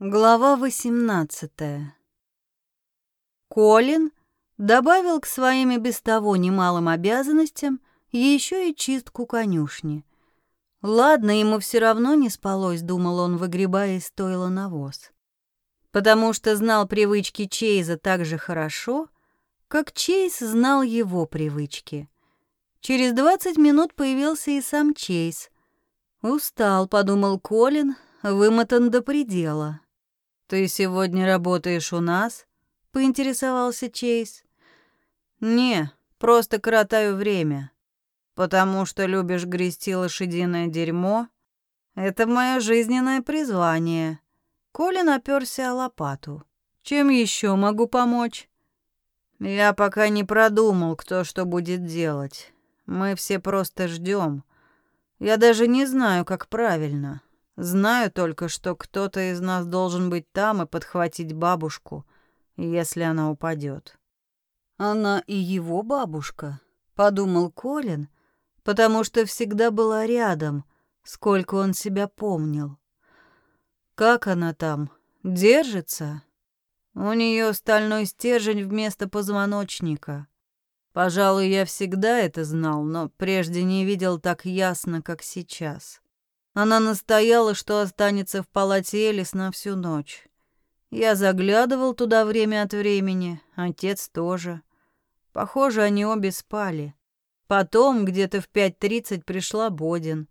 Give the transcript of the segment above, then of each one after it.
Глава 18. Колин добавил к своим и без того немалым обязанностям еще и чистку конюшни. Ладно, ему все равно не спалось, думал он, выгребая из стойла навоз. Потому что знал привычки Чейза так же хорошо, как Чейз знал его привычки. Через двадцать минут появился и сам Чейз. Устал, подумал Колин, вымотан до предела. «Ты сегодня работаешь у нас?» — поинтересовался Чейз. «Не, просто коротаю время. Потому что любишь грести лошадиное дерьмо? Это мое жизненное призвание». Колин оперся о лопату. «Чем еще могу помочь?» «Я пока не продумал, кто что будет делать. Мы все просто ждем. Я даже не знаю, как правильно. Знаю только, что кто-то из нас должен быть там и подхватить бабушку, если она упадет. Она и его бабушка, подумал Колин, потому что всегда была рядом, сколько он себя помнил. Как она там? Держится? У нее стальной стержень вместо позвоночника. Пожалуй, я всегда это знал, но прежде не видел так ясно, как сейчас. Она настояла, что останется в палате Элис на всю ночь. Я заглядывал туда время от времени, отец тоже. Похоже, они обе спали. Потом, где-то в 5.30, пришла Бодин.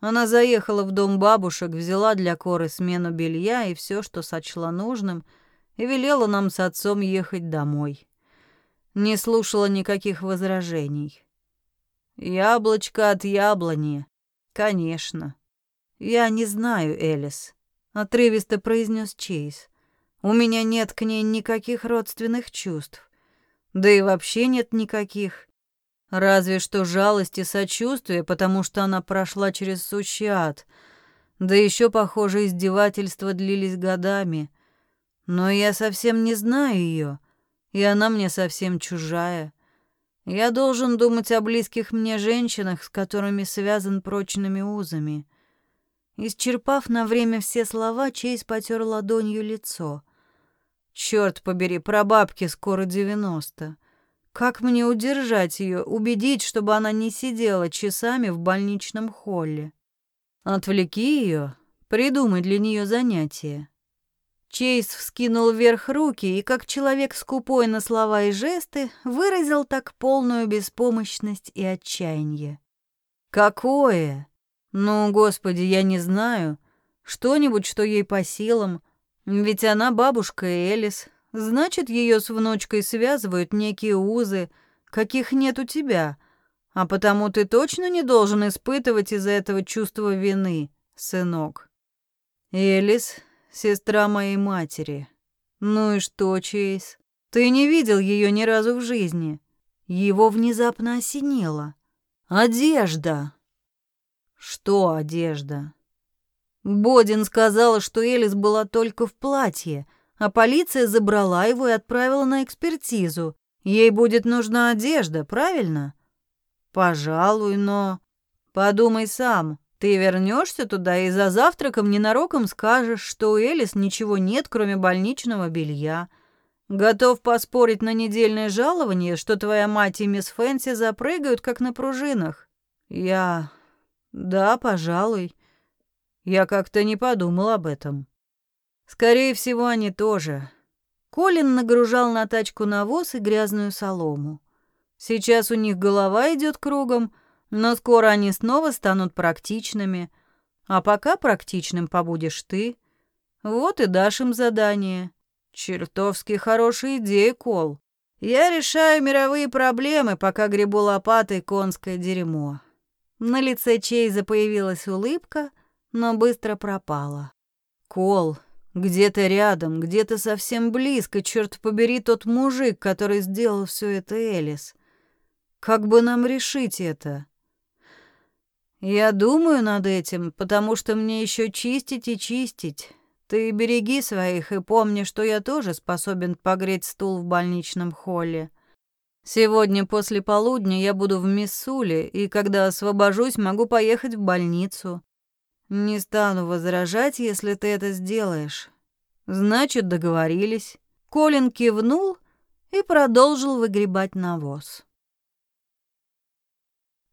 Она заехала в дом бабушек, взяла для Коры смену белья и все, что сочла нужным, и велела нам с отцом ехать домой. Не слушала никаких возражений. Яблочко от яблони. Конечно. «Я не знаю, Элис», — отрывисто произнес Чейз. «У меня нет к ней никаких родственных чувств. Да и вообще нет никаких. Разве что жалость и сочувствие, потому что она прошла через сущий ад. Да еще, похоже, издевательства длились годами. Но я совсем не знаю ее, и она мне совсем чужая. Я должен думать о близких мне женщинах, с которыми связан прочными узами». Исчерпав на время все слова, Чейз потер ладонью лицо. Черт побери, прабабке скоро девяносто. Как мне удержать ее, убедить, чтобы она не сидела часами в больничном холле? Отвлеки ее, придумай для нее занятие. Чейз вскинул вверх руки и, как человек скупой на слова и жесты, выразил так полную беспомощность и отчаяние. «Какое? Ну, господи, я не знаю. Что-нибудь, что ей по силам. Ведь она бабушка Элис. Значит, ее с внучкой связывают некие узы, каких нет у тебя. А потому ты точно не должен испытывать из-за этого чувство вины, сынок. Элис — сестра моей матери. Ну и что, Чейз? Ты не видел ее ни разу в жизни. Его внезапно осенило. Одежда. Что одежда? Бодин сказала, что Элис была только в платье, а полиция забрала его и отправила на экспертизу. Ей будет нужна одежда, правильно? Пожалуй, но... Подумай сам. Ты вернешься туда и за завтраком ненароком скажешь, что у Элис ничего нет, кроме больничного белья. Готов поспорить на недельное жалование, что твоя мать и мисс Фэнси запрыгают, как на пружинах. Я да, пожалуй. Я как-то не подумал об этом. Скорее всего, они тоже. Колин нагружал на тачку навоз и грязную солому. Сейчас у них голова идет кругом, но скоро они снова станут практичными. А пока практичным побудешь ты. Вот и дашь им задание. Чертовски хорошая идея, Кол. Я решаю мировые проблемы, пока гребу лопатой конское дерьмо. На лице Чейза появилась улыбка, но быстро пропала. «Кол, где-то рядом, где-то совсем близко, черт побери, тот мужик, который сделал все это Элис. Как бы нам решить это?» «Я думаю над этим, потому что мне еще чистить и чистить. Ты береги своих и помни, что я тоже способен погреть стул в больничном холле. Сегодня после полудня я буду в Миссуле, и когда освобожусь, могу поехать в больницу. Не стану возражать, если ты это сделаешь. Значит, договорились. Колин кивнул и продолжил выгребать навоз.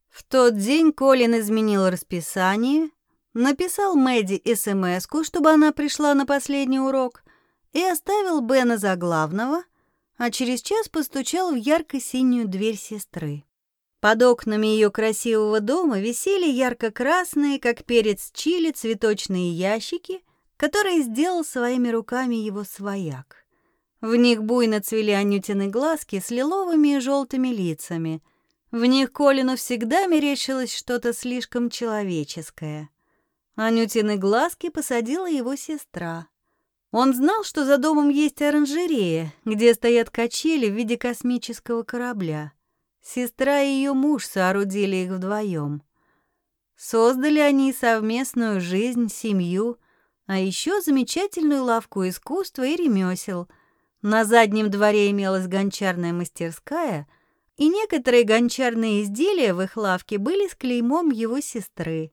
В тот день Колин изменил расписание, написал Мэдди смс чтобы она пришла на последний урок, и оставил Бена за главного, а через час постучал в ярко-синюю дверь сестры. Под окнами ее красивого дома висели ярко-красные, как перец чили, цветочные ящики, которые сделал своими руками его свояк. В них буйно цвели анютины глазки с лиловыми и желтыми лицами. В них Колину всегда мерещилось что-то слишком человеческое. Анютины глазки посадила его сестра. Он знал, что за домом есть оранжерея, где стоят качели в виде космического корабля. Сестра и ее муж соорудили их вдвоем. Создали они совместную жизнь, семью, а еще замечательную лавку искусства и ремесел — на заднем дворе имелась гончарная мастерская, и некоторые гончарные изделия в их лавке были с клеймом его сестры.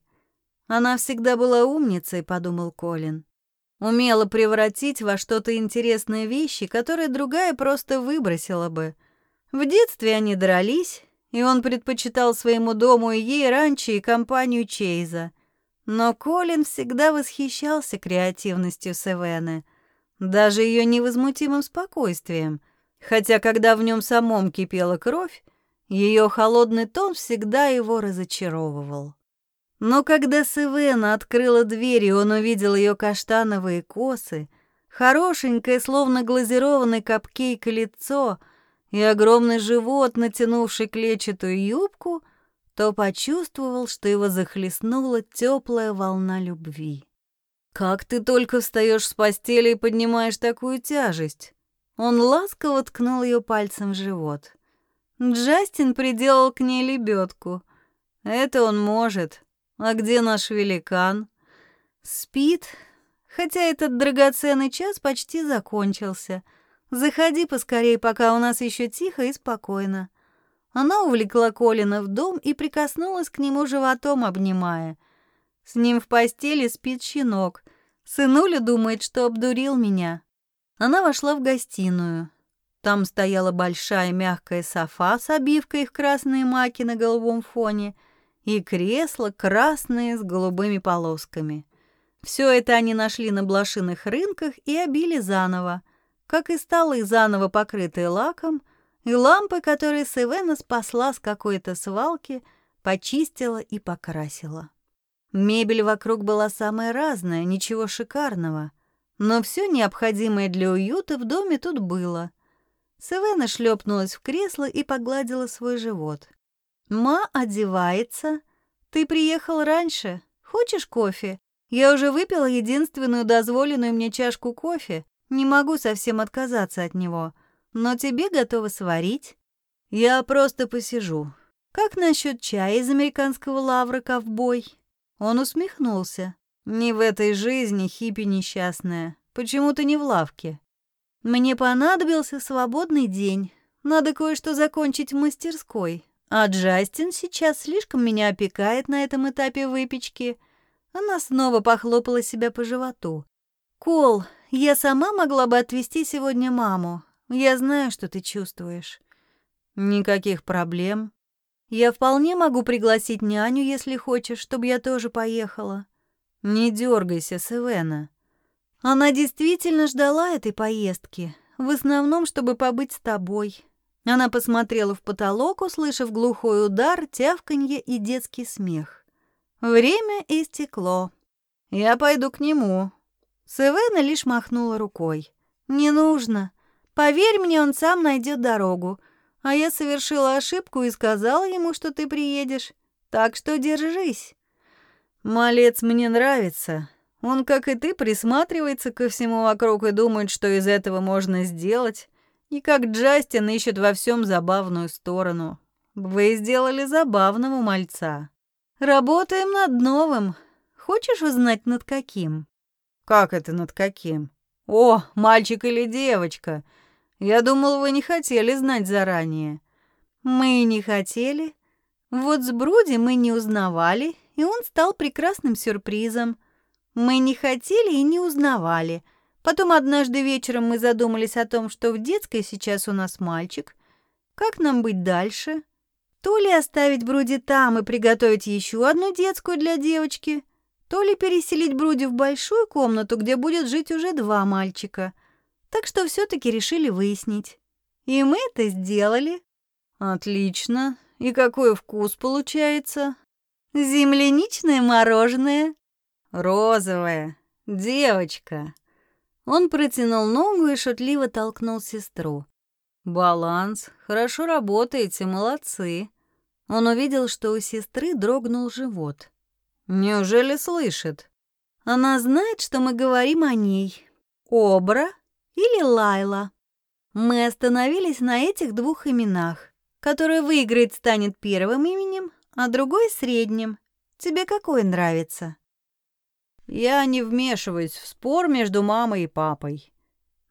Она всегда была умницей, подумал Колин. Умела превратить во что-то интересные вещи, которые другая просто выбросила бы. В детстве они дрались, и он предпочитал своему дому и ей ранчо и компанию Чейза. Но Колин всегда восхищался креативностью Севены — даже ее невозмутимым спокойствием, хотя когда в нем самом кипела кровь, ее холодный тон всегда его разочаровывал. Но когда Севена открыла дверь, и он увидел ее каштановые косы, хорошенькое, словно глазированный капкейк лицо и огромный живот, натянувший клетчатую юбку, то почувствовал, что его захлестнула теплая волна любви. «Как ты только встаешь с постели и поднимаешь такую тяжесть?» Он ласково ткнул ее пальцем в живот. Джастин приделал к ней лебедку. Это он может. А где наш великан? Спит. Хотя этот драгоценный час почти закончился. Заходи поскорей, пока у нас еще тихо и спокойно. Она увлекла Колина в дом и прикоснулась к нему животом, обнимая. С ним в постели спит щенок. Сынуля думает, что обдурил меня. Она вошла в гостиную. Там стояла большая мягкая софа с обивкой в красные маки на голубом фоне и кресло красное с голубыми полосками. Все это они нашли на блошиных рынках и обили заново, как и столы заново покрытые лаком, и лампы, которые Севена спасла с какой-то свалки, почистила и покрасила. Мебель вокруг была самая разная, ничего шикарного, но все необходимое для уюта в доме тут было. Севена шлепнулась в кресло и погладила свой живот. «Ма одевается. Ты приехал раньше. Хочешь кофе? Я уже выпила единственную дозволенную мне чашку кофе. Не могу совсем отказаться от него. Но тебе готова сварить? Я просто посижу. Как насчет чая из американского лавра ковбой?» Он усмехнулся. «Не в этой жизни, хиппи несчастная. Почему ты не в лавке?» «Мне понадобился свободный день. Надо кое-что закончить в мастерской. А Джастин сейчас слишком меня опекает на этом этапе выпечки». Она снова похлопала себя по животу. «Кол, я сама могла бы отвезти сегодня маму. Я знаю, что ты чувствуешь». «Никаких проблем. Я вполне могу пригласить няню, если хочешь, чтобы я тоже поехала. Не дергайся, Севена. Она действительно ждала этой поездки, в основном, чтобы побыть с тобой. Она посмотрела в потолок, услышав глухой удар, тявканье и детский смех. Время истекло. Я пойду к нему. Севена лишь махнула рукой. Не нужно. Поверь мне, он сам найдет дорогу а я совершила ошибку и сказала ему, что ты приедешь. Так что держись. Малец мне нравится. Он, как и ты, присматривается ко всему вокруг и думает, что из этого можно сделать. И как Джастин ищет во всем забавную сторону. Вы сделали забавного мальца. Работаем над новым. Хочешь узнать, над каким? Как это над каким? О, мальчик или девочка? Я думал, вы не хотели знать заранее. Мы не хотели. Вот с Бруди мы не узнавали, и он стал прекрасным сюрпризом. Мы не хотели и не узнавали. Потом однажды вечером мы задумались о том, что в детской сейчас у нас мальчик. Как нам быть дальше? То ли оставить Бруди там и приготовить еще одну детскую для девочки, то ли переселить Бруди в большую комнату, где будет жить уже два мальчика. Так что все-таки решили выяснить. И мы это сделали. Отлично. И какой вкус получается? Земляничное мороженое. Розовое. Девочка. Он протянул ногу и шутливо толкнул сестру. «Баланс. Хорошо работаете, молодцы». Он увидел, что у сестры дрогнул живот. «Неужели слышит?» «Она знает, что мы говорим о ней. Обра или Лайла. Мы остановились на этих двух именах. Который выиграет, станет первым именем, а другой — средним. Тебе какой нравится?» «Я не вмешиваюсь в спор между мамой и папой.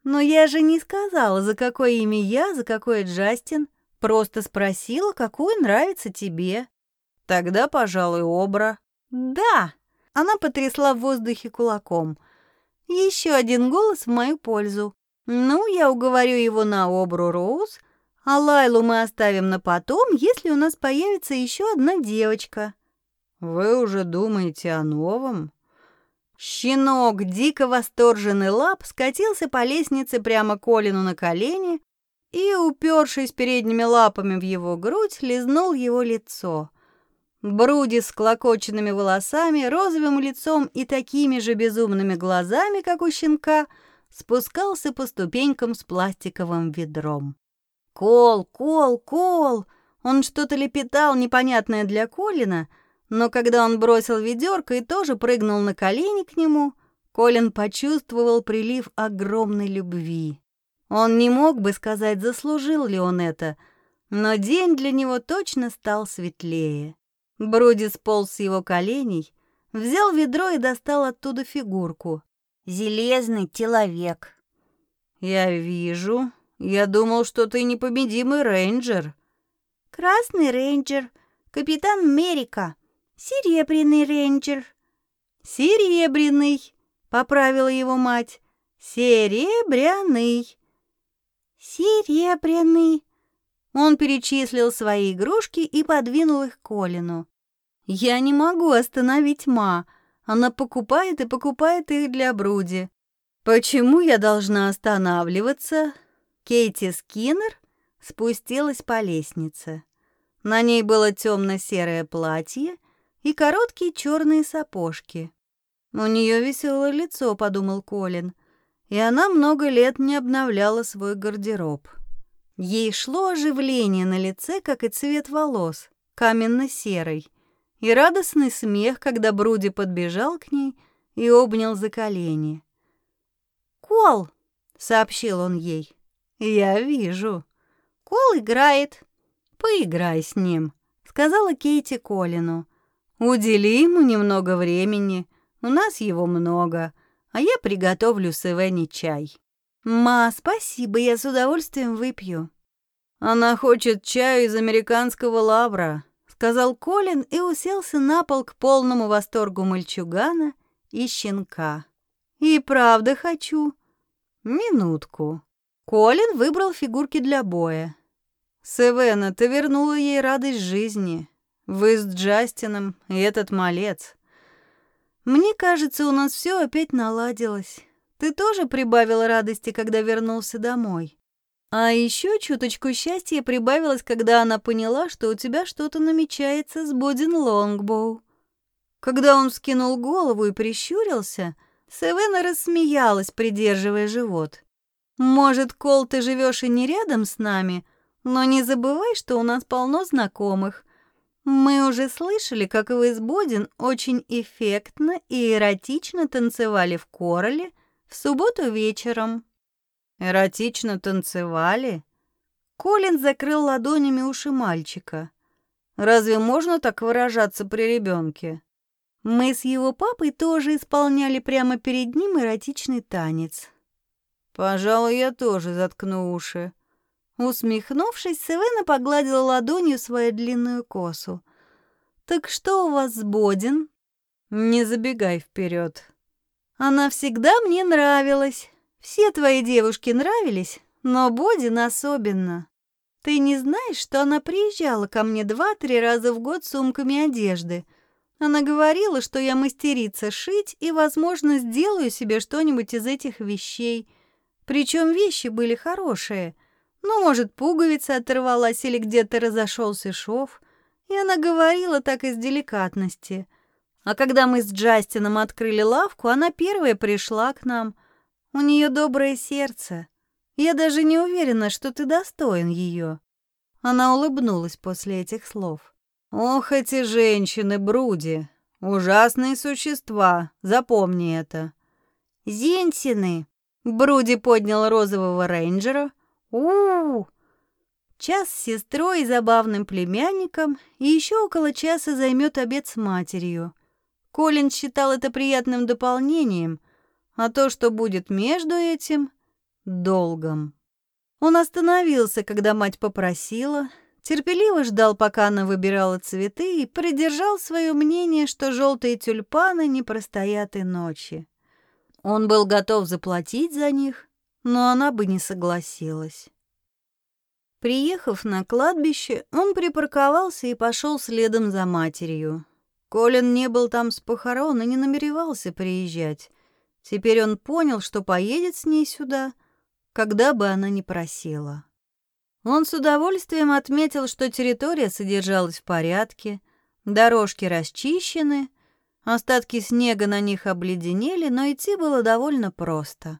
Но я же не сказала, за какое имя я, за какое Джастин. Просто спросила, какое нравится тебе. Тогда, пожалуй, Обра. Да! Она потрясла в воздухе кулаком. Еще один голос в мою пользу. Ну, я уговорю его на Обру Роуз, а Лайлу мы оставим на потом, если у нас появится еще одна девочка. Вы уже думаете о новом? Щенок, дико восторженный лап, скатился по лестнице прямо Колину на колени и, упершись передними лапами в его грудь, лизнул его лицо. Бруди с клокоченными волосами, розовым лицом и такими же безумными глазами, как у щенка, спускался по ступенькам с пластиковым ведром. «Кол, кол, кол!» Он что-то лепетал, непонятное для Колина — но когда он бросил ведерко и тоже прыгнул на колени к нему, Колин почувствовал прилив огромной любви. Он не мог бы сказать, заслужил ли он это, но день для него точно стал светлее. Бруди сполз с его коленей, взял ведро и достал оттуда фигурку. Железный человек. «Я вижу. Я думал, что ты непобедимый рейнджер». «Красный рейнджер, капитан Мерика», «Серебряный рейнджер». «Серебряный», — поправила его мать. «Серебряный». «Серебряный». Он перечислил свои игрушки и подвинул их Колину. «Я не могу остановить Ма. Она покупает и покупает их для Бруди. Почему я должна останавливаться?» Кейти Скиннер спустилась по лестнице. На ней было темно-серое платье — и короткие черные сапожки. У нее веселое лицо, подумал Колин, и она много лет не обновляла свой гардероб. Ей шло оживление на лице, как и цвет волос, каменно-серый, и радостный смех, когда Бруди подбежал к ней и обнял за колени. «Кол!» — сообщил он ей. «Я вижу. Кол играет. Поиграй с ним», — сказала Кейти Колину. Удели ему немного времени, у нас его много, а я приготовлю с Ивенни чай. Ма, спасибо, я с удовольствием выпью. Она хочет чаю из американского лавра, сказал Колин и уселся на пол к полному восторгу мальчугана и щенка. И правда хочу. Минутку. Колин выбрал фигурки для боя. Севена, ты вернула ей радость жизни. Вы с Джастином и этот малец. Мне кажется, у нас все опять наладилось. Ты тоже прибавила радости, когда вернулся домой. А еще чуточку счастья прибавилось, когда она поняла, что у тебя что-то намечается с Бодин Лонгбоу. Когда он скинул голову и прищурился, Севена рассмеялась, придерживая живот. «Может, Кол, ты живешь и не рядом с нами, но не забывай, что у нас полно знакомых. Мы уже слышали, как вы с Бодин очень эффектно и эротично танцевали в Короле в субботу вечером. Эротично танцевали? Колин закрыл ладонями уши мальчика. Разве можно так выражаться при ребенке? Мы с его папой тоже исполняли прямо перед ним эротичный танец. Пожалуй, я тоже заткну уши. Усмехнувшись, Севена погладила ладонью свою длинную косу. «Так что у вас с Бодин?» «Не забегай вперед. Она всегда мне нравилась. Все твои девушки нравились, но Бодин особенно. Ты не знаешь, что она приезжала ко мне два-три раза в год с сумками одежды? Она говорила, что я мастерица шить и, возможно, сделаю себе что-нибудь из этих вещей. Причем вещи были хорошие. Ну, может, пуговица оторвалась или где-то разошелся шов. И она говорила так из деликатности. А когда мы с Джастином открыли лавку, она первая пришла к нам. У нее доброе сердце. Я даже не уверена, что ты достоин ее. Она улыбнулась после этих слов. Ох, эти женщины, Бруди, ужасные существа, запомни это. Зенсины. Бруди поднял розового рейнджера. У, -у. Час с сестрой и забавным племянником, и еще около часа займет обед с матерью. Колин считал это приятным дополнением, а то, что будет между этим, долгом. Он остановился, когда мать попросила, терпеливо ждал, пока она выбирала цветы, и придержал свое мнение, что желтые тюльпаны не простоят и ночи. Он был готов заплатить за них, но она бы не согласилась. Приехав на кладбище, он припарковался и пошел следом за матерью. Колин не был там с похорон и не намеревался приезжать. Теперь он понял, что поедет с ней сюда — когда бы она ни просила. Он с удовольствием отметил, что территория содержалась в порядке, дорожки расчищены, остатки снега на них обледенели, но идти было довольно просто.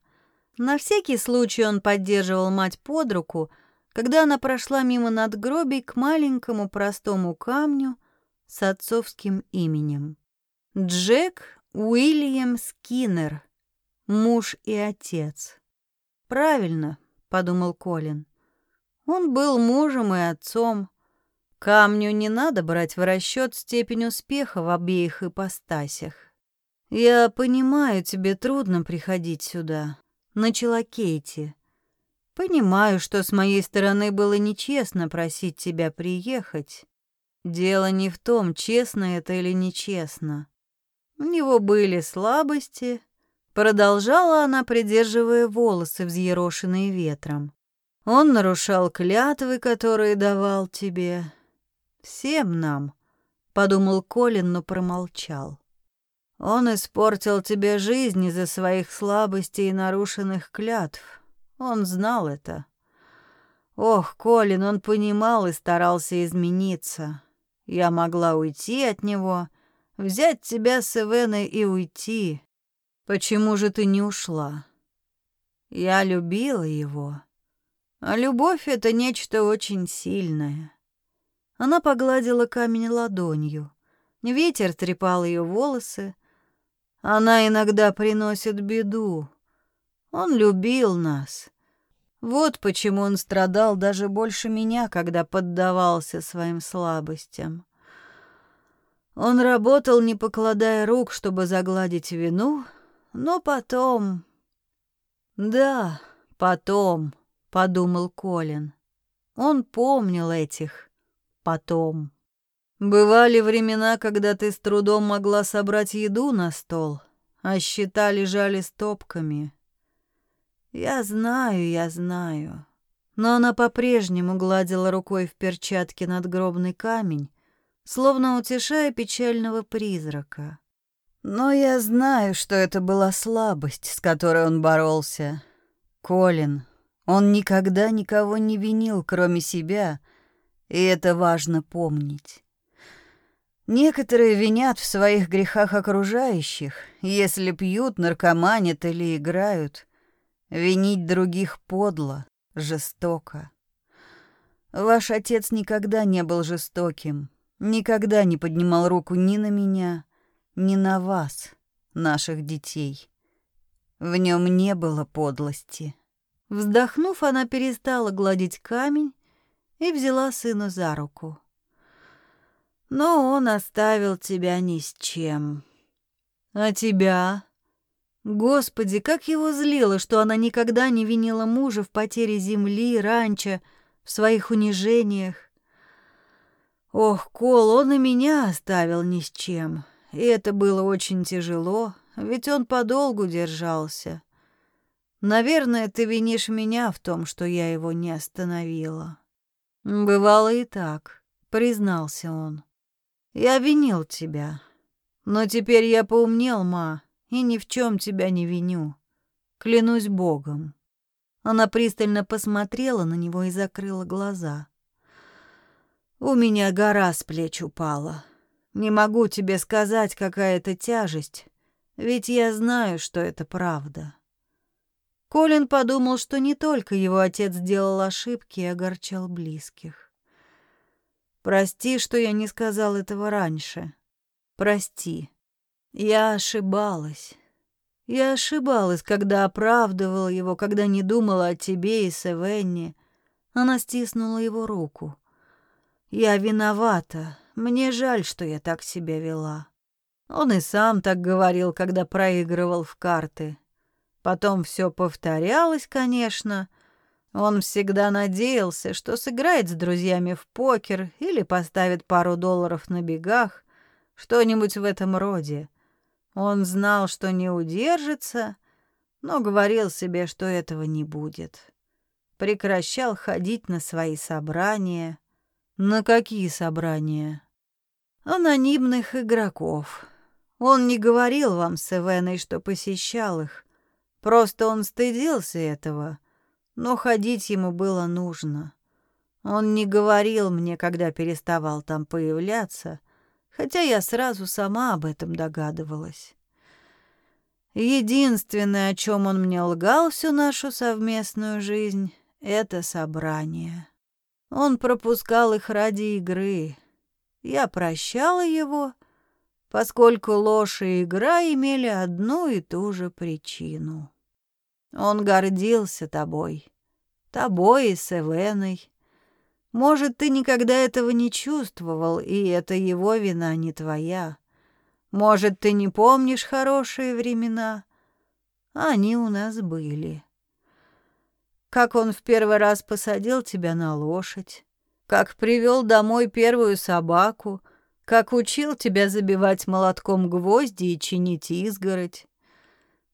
На всякий случай он поддерживал мать под руку, когда она прошла мимо надгробий к маленькому простому камню с отцовским именем. Джек Уильям Скиннер, муж и отец. Правильно, подумал Колин. Он был мужем и отцом. Камню не надо брать в расчет степень успеха в обеих ипостасях. Я понимаю, тебе трудно приходить сюда, начала Кейти. Понимаю, что с моей стороны было нечестно просить тебя приехать. Дело не в том, честно это или нечестно. У него были слабости, Продолжала она, придерживая волосы, взъерошенные ветром. Он нарушал клятвы, которые давал тебе. Всем нам, подумал Колин, но промолчал. Он испортил тебе жизнь из-за своих слабостей и нарушенных клятв. Он знал это. Ох, Колин, он понимал и старался измениться. Я могла уйти от него, взять тебя с Эвеной и уйти. Почему же ты не ушла? Я любила его. А любовь — это нечто очень сильное. Она погладила камень ладонью. Ветер трепал ее волосы. Она иногда приносит беду. Он любил нас. Вот почему он страдал даже больше меня, когда поддавался своим слабостям. Он работал, не покладая рук, чтобы загладить вину — но потом... Да, потом, подумал Колин. Он помнил этих потом. Бывали времена, когда ты с трудом могла собрать еду на стол, а счета лежали стопками. Я знаю, я знаю. Но она по-прежнему гладила рукой в перчатке надгробный камень, словно утешая печального призрака. Но я знаю, что это была слабость, с которой он боролся. Колин, он никогда никого не винил, кроме себя, и это важно помнить. Некоторые винят в своих грехах окружающих, если пьют, наркоманят или играют. Винить других подло, жестоко. Ваш отец никогда не был жестоким, никогда не поднимал руку ни на меня, не на вас, наших детей. В нем не было подлости. Вздохнув, она перестала гладить камень и взяла сына за руку. Но он оставил тебя ни с чем. А тебя? Господи, как его злило, что она никогда не винила мужа в потере земли, ранчо, в своих унижениях. Ох, Кол, он и меня оставил ни с чем и это было очень тяжело, ведь он подолгу держался. Наверное, ты винишь меня в том, что я его не остановила. Бывало и так, признался он. Я винил тебя. Но теперь я поумнел, ма, и ни в чем тебя не виню. Клянусь Богом. Она пристально посмотрела на него и закрыла глаза. У меня гора с плеч упала. Не могу тебе сказать, какая это тяжесть, ведь я знаю, что это правда. Колин подумал, что не только его отец делал ошибки и огорчал близких. Прости, что я не сказал этого раньше. Прости. Я ошибалась. Я ошибалась, когда оправдывала его, когда не думала о тебе и Севенне. Она стиснула его руку. Я виновата. Мне жаль, что я так себя вела. Он и сам так говорил, когда проигрывал в карты. Потом все повторялось, конечно. Он всегда надеялся, что сыграет с друзьями в покер или поставит пару долларов на бегах, что-нибудь в этом роде. Он знал, что не удержится, но говорил себе, что этого не будет. Прекращал ходить на свои собрания. На какие собрания? Анонимных игроков. Он не говорил вам с Эвеной, что посещал их. Просто он стыдился этого, но ходить ему было нужно. Он не говорил мне, когда переставал там появляться, хотя я сразу сама об этом догадывалась. Единственное, о чем он мне лгал всю нашу совместную жизнь, это собрание. Он пропускал их ради игры. Я прощала его, поскольку ложь и игра имели одну и ту же причину. Он гордился тобой, тобой и Севеной. Может, ты никогда этого не чувствовал, и это его вина, не твоя. Может, ты не помнишь хорошие времена? Они у нас были. Как он в первый раз посадил тебя на лошадь, как привел домой первую собаку, как учил тебя забивать молотком гвозди и чинить изгородь.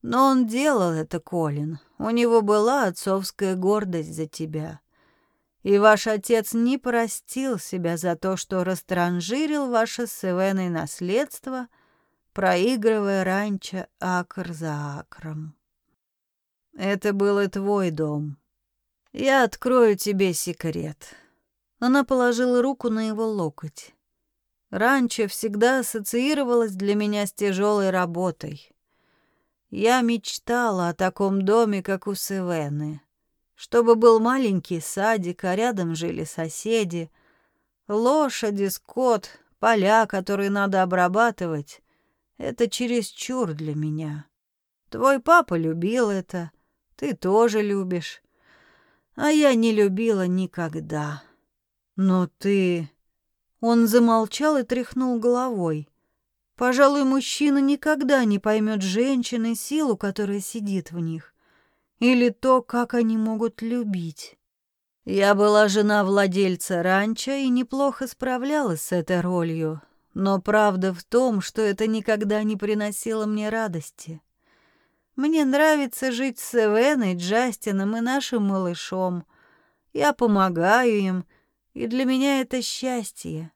Но он делал это, Колин. У него была отцовская гордость за тебя. И ваш отец не простил себя за то, что растранжирил ваше с Эвеной наследство, проигрывая раньше акр за акром. Это был и твой дом. Я открою тебе секрет. Она положила руку на его локоть. Ранчо всегда ассоциировалась для меня с тяжелой работой. Я мечтала о таком доме, как у Севены. Чтобы был маленький садик, а рядом жили соседи. Лошади, скот, поля, которые надо обрабатывать — это чересчур для меня. Твой папа любил это, ты тоже любишь. А я не любила никогда. Но ты... Он замолчал и тряхнул головой. Пожалуй, мужчина никогда не поймет женщины силу, которая сидит в них, или то, как они могут любить. Я была жена владельца ранчо и неплохо справлялась с этой ролью, но правда в том, что это никогда не приносило мне радости. Мне нравится жить с Эвеной, Джастином и нашим малышом. Я помогаю им, и для меня это счастье.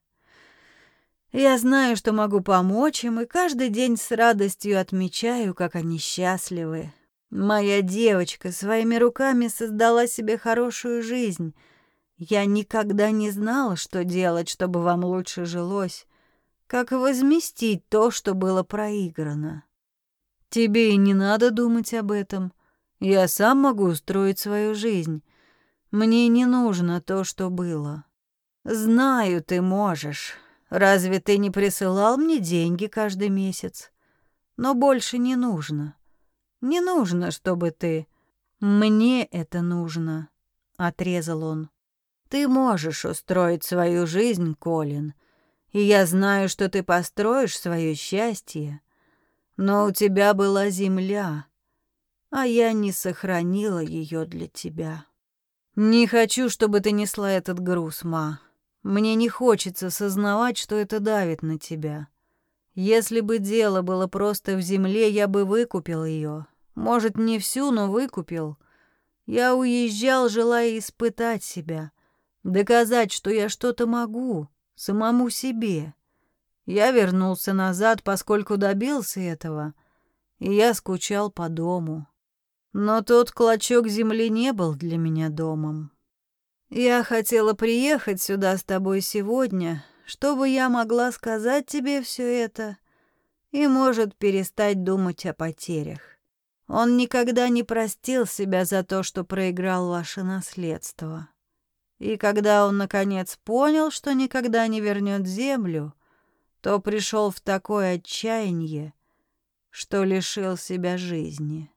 Я знаю, что могу помочь им, и каждый день с радостью отмечаю, как они счастливы. Моя девочка своими руками создала себе хорошую жизнь. Я никогда не знала, что делать, чтобы вам лучше жилось, как возместить то, что было проиграно. Тебе и не надо думать об этом. Я сам могу устроить свою жизнь. Мне не нужно то, что было. Знаю, ты можешь. Разве ты не присылал мне деньги каждый месяц? Но больше не нужно. Не нужно, чтобы ты... Мне это нужно, — отрезал он. Ты можешь устроить свою жизнь, Колин, и я знаю, что ты построишь свое счастье. Но у тебя была земля, а я не сохранила ее для тебя. Не хочу, чтобы ты несла этот груз, ма. Мне не хочется сознавать, что это давит на тебя. Если бы дело было просто в земле, я бы выкупил ее. Может, не всю, но выкупил. Я уезжал, желая испытать себя, доказать, что я что-то могу, самому себе. Я вернулся назад, поскольку добился этого, и я скучал по дому. Но тот клочок земли не был для меня домом. Я хотела приехать сюда с тобой сегодня, чтобы я могла сказать тебе все это и, может, перестать думать о потерях. Он никогда не простил себя за то, что проиграл ваше наследство. И когда он, наконец, понял, что никогда не вернет землю, то пришел в такое отчаяние, что лишил себя жизни.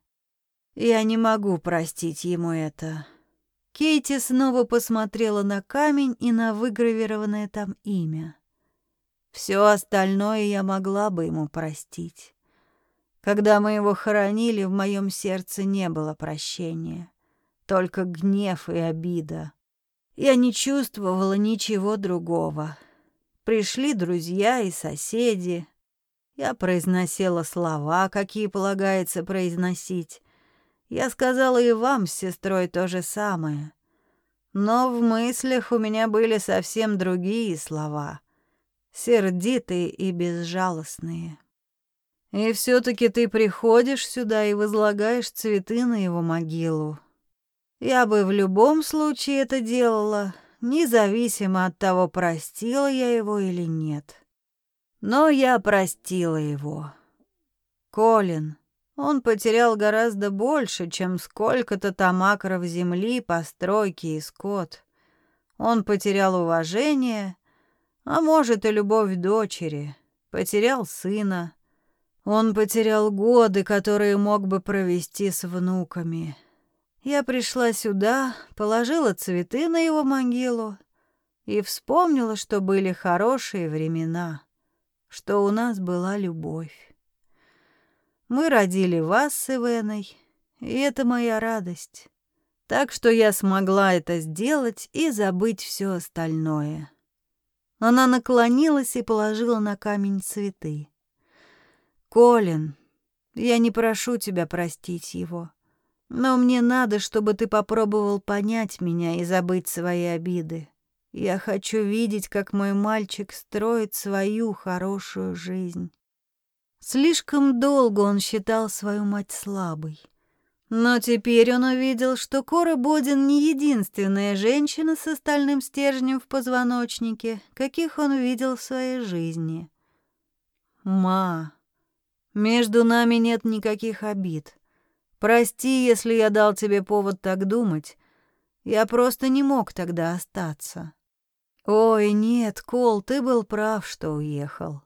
Я не могу простить ему это. Кейти снова посмотрела на камень и на выгравированное там имя. Все остальное я могла бы ему простить. Когда мы его хоронили, в моем сердце не было прощения, только гнев и обида. Я не чувствовала ничего другого. Пришли друзья и соседи. Я произносила слова, какие полагается произносить, я сказала и вам с сестрой то же самое. Но в мыслях у меня были совсем другие слова, сердитые и безжалостные. И все таки ты приходишь сюда и возлагаешь цветы на его могилу. Я бы в любом случае это делала, независимо от того, простила я его или нет. Но я простила его. Колин, он потерял гораздо больше, чем сколько-то там акров земли, постройки и скот. Он потерял уважение, а может и любовь дочери, потерял сына. Он потерял годы, которые мог бы провести с внуками. Я пришла сюда, положила цветы на его могилу и вспомнила, что были хорошие времена, что у нас была любовь. Мы родили вас с Ивеной, и это моя радость. Так что я смогла это сделать и забыть все остальное. Она наклонилась и положила на камень цветы. Колин, я не прошу тебя простить его, но мне надо, чтобы ты попробовал понять меня и забыть свои обиды. Я хочу видеть, как мой мальчик строит свою хорошую жизнь. Слишком долго он считал свою мать слабой. Но теперь он увидел, что Кора Бодин не единственная женщина с остальным стержнем в позвоночнике, каких он видел в своей жизни. «Ма, между нами нет никаких обид. Прости, если я дал тебе повод так думать. Я просто не мог тогда остаться». «Ой, нет, Кол, ты был прав, что уехал.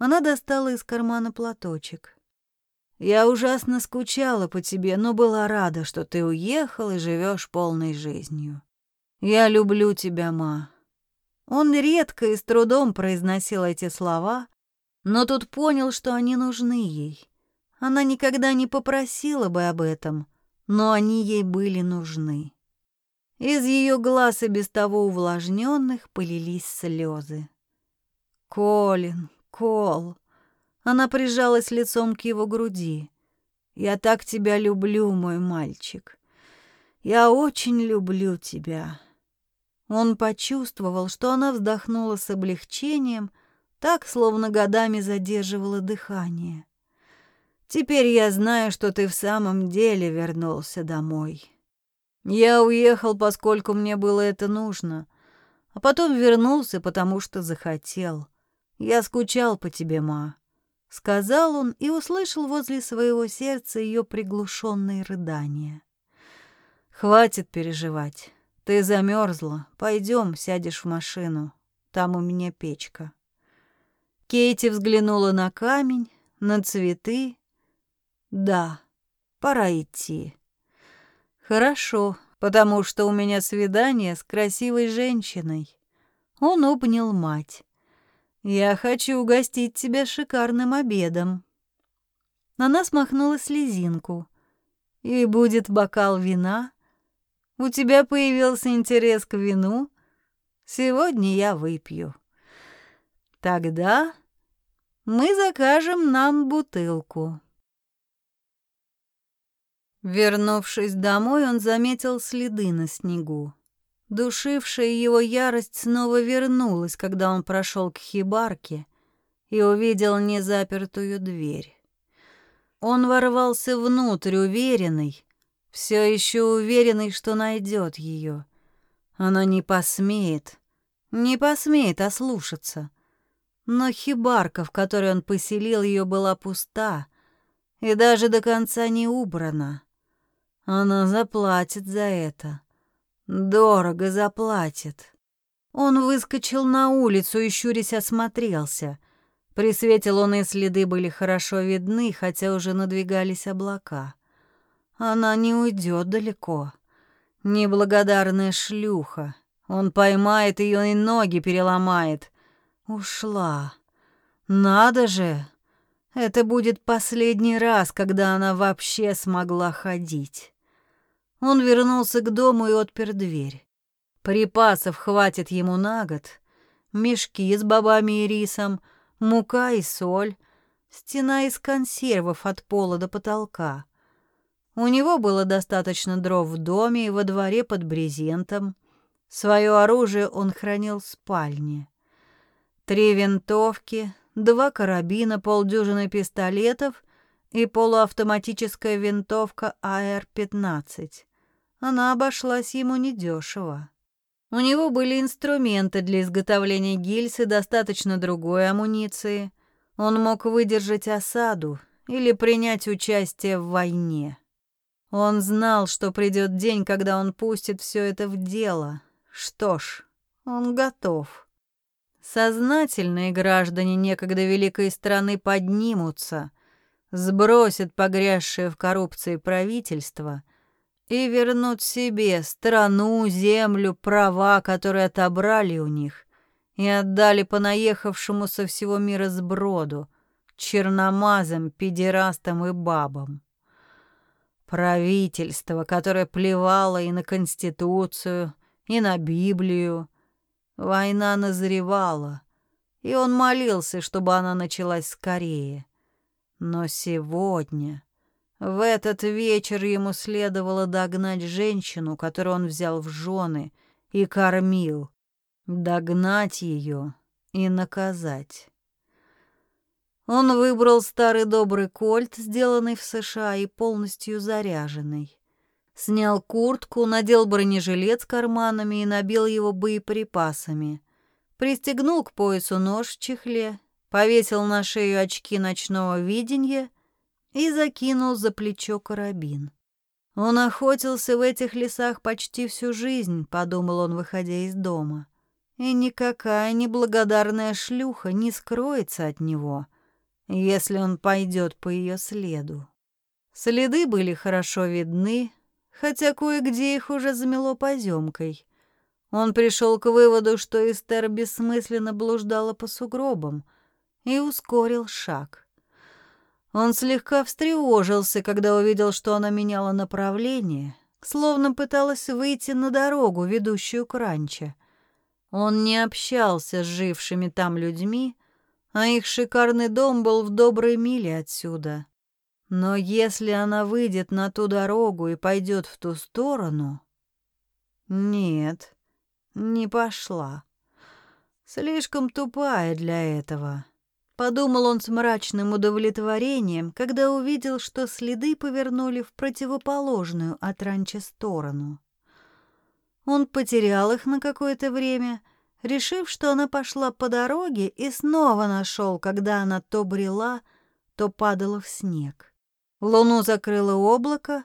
Она достала из кармана платочек. «Я ужасно скучала по тебе, но была рада, что ты уехал и живешь полной жизнью. Я люблю тебя, ма». Он редко и с трудом произносил эти слова, но тут понял, что они нужны ей. Она никогда не попросила бы об этом, но они ей были нужны. Из ее глаз и без того увлажненных полились слезы. «Колин, Кол. Она прижалась лицом к его груди. Я так тебя люблю, мой мальчик. Я очень люблю тебя. Он почувствовал, что она вздохнула с облегчением, так, словно годами задерживала дыхание. Теперь я знаю, что ты в самом деле вернулся домой. Я уехал, поскольку мне было это нужно, а потом вернулся, потому что захотел. «Я скучал по тебе, ма», — сказал он и услышал возле своего сердца ее приглушенные рыдания. «Хватит переживать. Ты замерзла. Пойдем, сядешь в машину. Там у меня печка». Кейти взглянула на камень, на цветы. «Да, пора идти». «Хорошо, потому что у меня свидание с красивой женщиной». Он обнял мать. «Я хочу угостить тебя шикарным обедом». Она смахнула слезинку. «И будет бокал вина. У тебя появился интерес к вину. Сегодня я выпью. Тогда мы закажем нам бутылку». Вернувшись домой, он заметил следы на снегу. Душившая его ярость снова вернулась, когда он прошел к хибарке и увидел незапертую дверь. Он ворвался внутрь, уверенный, все еще уверенный, что найдет ее. Она не посмеет, не посмеет ослушаться. Но хибарка, в которой он поселил ее, была пуста и даже до конца не убрана. Она заплатит за это. Дорого заплатит. Он выскочил на улицу и, щурясь, осмотрелся. При свете луны следы были хорошо видны, хотя уже надвигались облака. Она не уйдет далеко. Неблагодарная шлюха. Он поймает ее и ноги переломает. Ушла. Надо же. Это будет последний раз, когда она вообще смогла ходить. Он вернулся к дому и отпер дверь. Припасов хватит ему на год. Мешки с бобами и рисом, мука и соль, стена из консервов от пола до потолка. У него было достаточно дров в доме и во дворе под брезентом. Свое оружие он хранил в спальне. Три винтовки, два карабина, полдюжины пистолетов и полуавтоматическая винтовка АР-15. Она обошлась ему недешево. У него были инструменты для изготовления гильз и достаточно другой амуниции. Он мог выдержать осаду или принять участие в войне. Он знал, что придет день, когда он пустит все это в дело. Что ж, он готов. Сознательные граждане некогда великой страны поднимутся, сбросят погрязшее в коррупции правительство и вернут себе страну, землю, права, которые отобрали у них и отдали понаехавшему со всего мира сброду, черномазам, педерастам и бабам. Правительство, которое плевало и на Конституцию, и на Библию, Война назревала, и он молился, чтобы она началась скорее. Но сегодня, в этот вечер ему следовало догнать женщину, которую он взял в жены и кормил, догнать ее и наказать. Он выбрал старый добрый кольт, сделанный в США и полностью заряженный. Снял куртку, надел бронежилет с карманами и набил его боеприпасами. Пристегнул к поясу нож в чехле, повесил на шею очки ночного видения и закинул за плечо карабин. Он охотился в этих лесах почти всю жизнь, подумал он, выходя из дома. И никакая неблагодарная шлюха не скроется от него, если он пойдет по ее следу. Следы были хорошо видны, хотя кое-где их уже замело поземкой. Он пришел к выводу, что Эстер бессмысленно блуждала по сугробам, и ускорил шаг. Он слегка встревожился, когда увидел, что она меняла направление, словно пыталась выйти на дорогу, ведущую к ранчо. Он не общался с жившими там людьми, а их шикарный дом был в доброй миле отсюда. Но если она выйдет на ту дорогу и пойдет в ту сторону... Нет, не пошла. Слишком тупая для этого. Подумал он с мрачным удовлетворением, когда увидел, что следы повернули в противоположную от ранчо сторону. Он потерял их на какое-то время, решив, что она пошла по дороге, и снова нашел, когда она то брела, то падала в снег. Луну закрыло облако,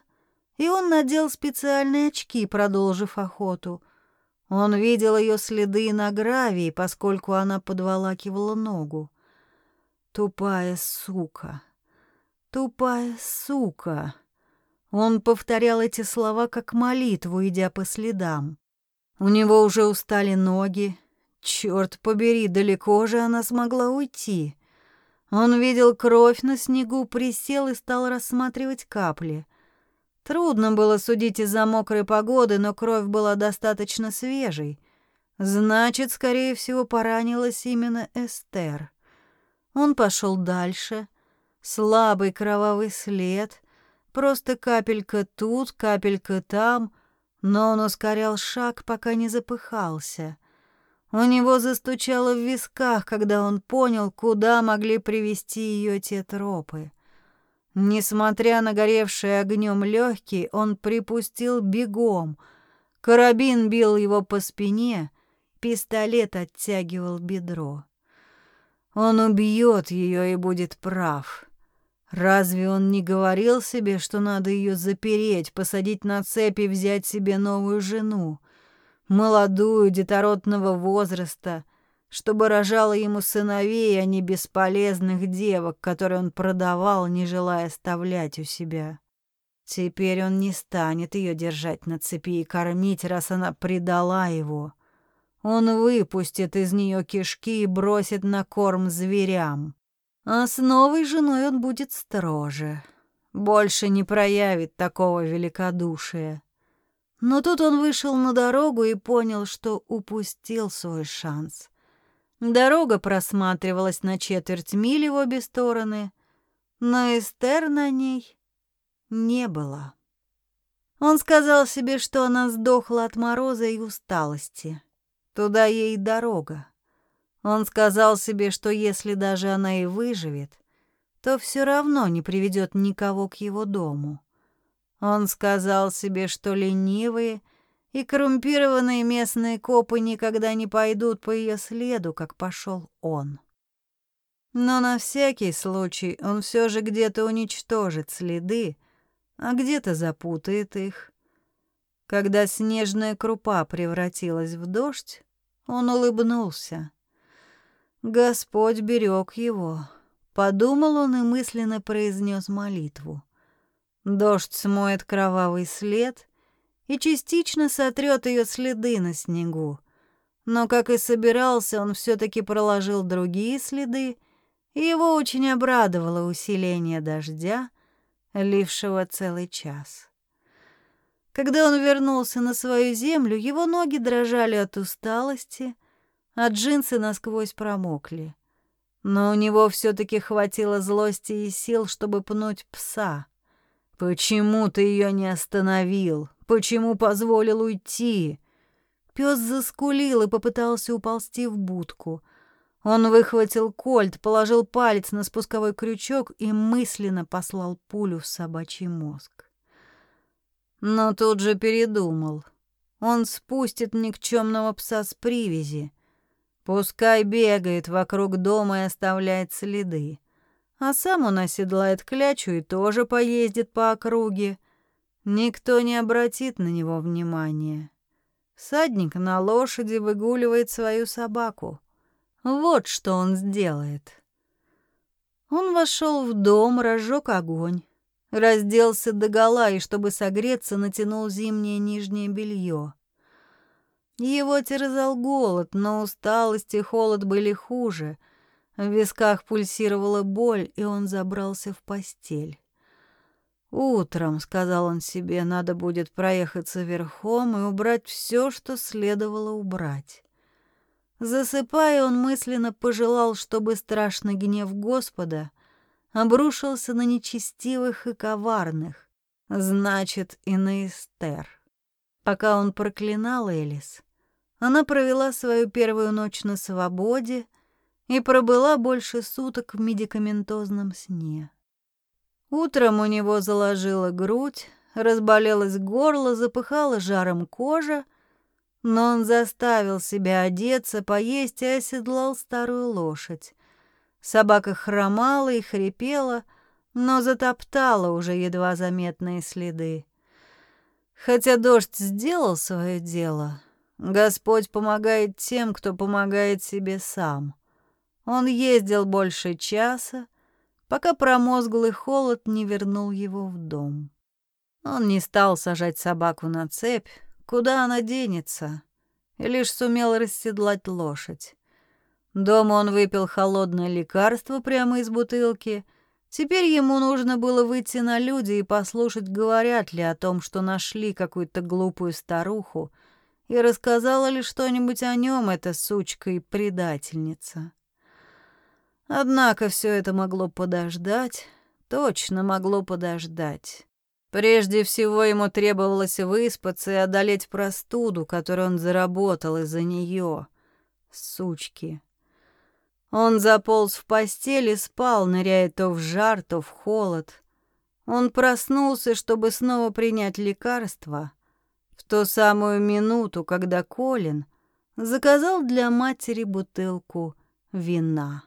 и он надел специальные очки, продолжив охоту. Он видел ее следы на гравии, поскольку она подволакивала ногу. Тупая сука. Тупая сука. Он повторял эти слова как молитву, идя по следам. У него уже устали ноги. Черт побери, далеко же она смогла уйти. Он видел кровь на снегу, присел и стал рассматривать капли. Трудно было судить из-за мокрой погоды, но кровь была достаточно свежей. Значит, скорее всего, поранилась именно Эстер. Он пошел дальше. Слабый кровавый след. Просто капелька тут, капелька там, но он ускорял шаг, пока не запыхался. У него застучало в висках, когда он понял, куда могли привести ее те тропы. Несмотря на горевшие огнем легкие, он припустил бегом. Карабин бил его по спине, пистолет оттягивал бедро. Он убьет ее и будет прав. Разве он не говорил себе, что надо ее запереть, посадить на цепи взять себе новую жену, молодую, детородного возраста, чтобы рожала ему сыновей, а не бесполезных девок, которые он продавал, не желая оставлять у себя? Теперь он не станет ее держать на цепи и кормить, раз она предала его. Он выпустит из нее кишки и бросит на корм зверям. А с новой женой он будет строже. Больше не проявит такого великодушия. Но тут он вышел на дорогу и понял, что упустил свой шанс. Дорога просматривалась на четверть мили в обе стороны, но Эстер на ней не было. Он сказал себе, что она сдохла от мороза и усталости. Туда ей дорога. Он сказал себе, что если даже она и выживет, то все равно не приведет никого к его дому. Он сказал себе, что ленивые и коррумпированные местные копы никогда не пойдут по ее следу, как пошел он. Но на всякий случай он все же где-то уничтожит следы, а где-то запутает их. Когда снежная крупа превратилась в дождь, он улыбнулся. Господь берег его. Подумал он и мысленно произнес молитву. Дождь смоет кровавый след и частично сотрет ее следы на снегу. Но, как и собирался, он все-таки проложил другие следы, и его очень обрадовало усиление дождя, лившего целый час. Когда он вернулся на свою землю, его ноги дрожали от усталости, а джинсы насквозь промокли. Но у него все-таки хватило злости и сил, чтобы пнуть пса. «Почему ты ее не остановил? Почему позволил уйти?» Пес заскулил и попытался уползти в будку. Он выхватил кольт, положил палец на спусковой крючок и мысленно послал пулю в собачий мозг. Но тут же передумал. Он спустит никчемного пса с привязи. Пускай бегает вокруг дома и оставляет следы. А сам он оседлает клячу и тоже поездит по округе. Никто не обратит на него внимания. Всадник на лошади выгуливает свою собаку. Вот что он сделает. Он вошел в дом, разжег огонь, разделся догола и, чтобы согреться, натянул зимнее нижнее белье. Его терзал голод, но усталость и холод были хуже. В висках пульсировала боль, и он забрался в постель. «Утром», — сказал он себе, — «надо будет проехаться верхом и убрать все, что следовало убрать». Засыпая, он мысленно пожелал, чтобы страшный гнев Господа обрушился на нечестивых и коварных, значит, и на Эстер. Пока он проклинал Элис, она провела свою первую ночь на свободе и пробыла больше суток в медикаментозном сне. Утром у него заложила грудь, разболелось горло, запыхала жаром кожа, но он заставил себя одеться, поесть и оседлал старую лошадь. Собака хромала и хрипела, но затоптала уже едва заметные следы. Хотя дождь сделал свое дело, Господь помогает тем, кто помогает себе сам. Он ездил больше часа, пока промозглый холод не вернул его в дом. Он не стал сажать собаку на цепь, куда она денется, и лишь сумел расседлать лошадь. Дома он выпил холодное лекарство прямо из бутылки. Теперь ему нужно было выйти на люди и послушать, говорят ли о том, что нашли какую-то глупую старуху, и рассказала ли что-нибудь о нем эта сучка и предательница. Однако все это могло подождать, точно могло подождать. Прежде всего ему требовалось выспаться и одолеть простуду, которую он заработал из-за нее. Сучки. Он заполз в постель и спал, ныряя то в жар, то в холод. Он проснулся, чтобы снова принять лекарство, в ту самую минуту, когда Колин заказал для матери бутылку вина.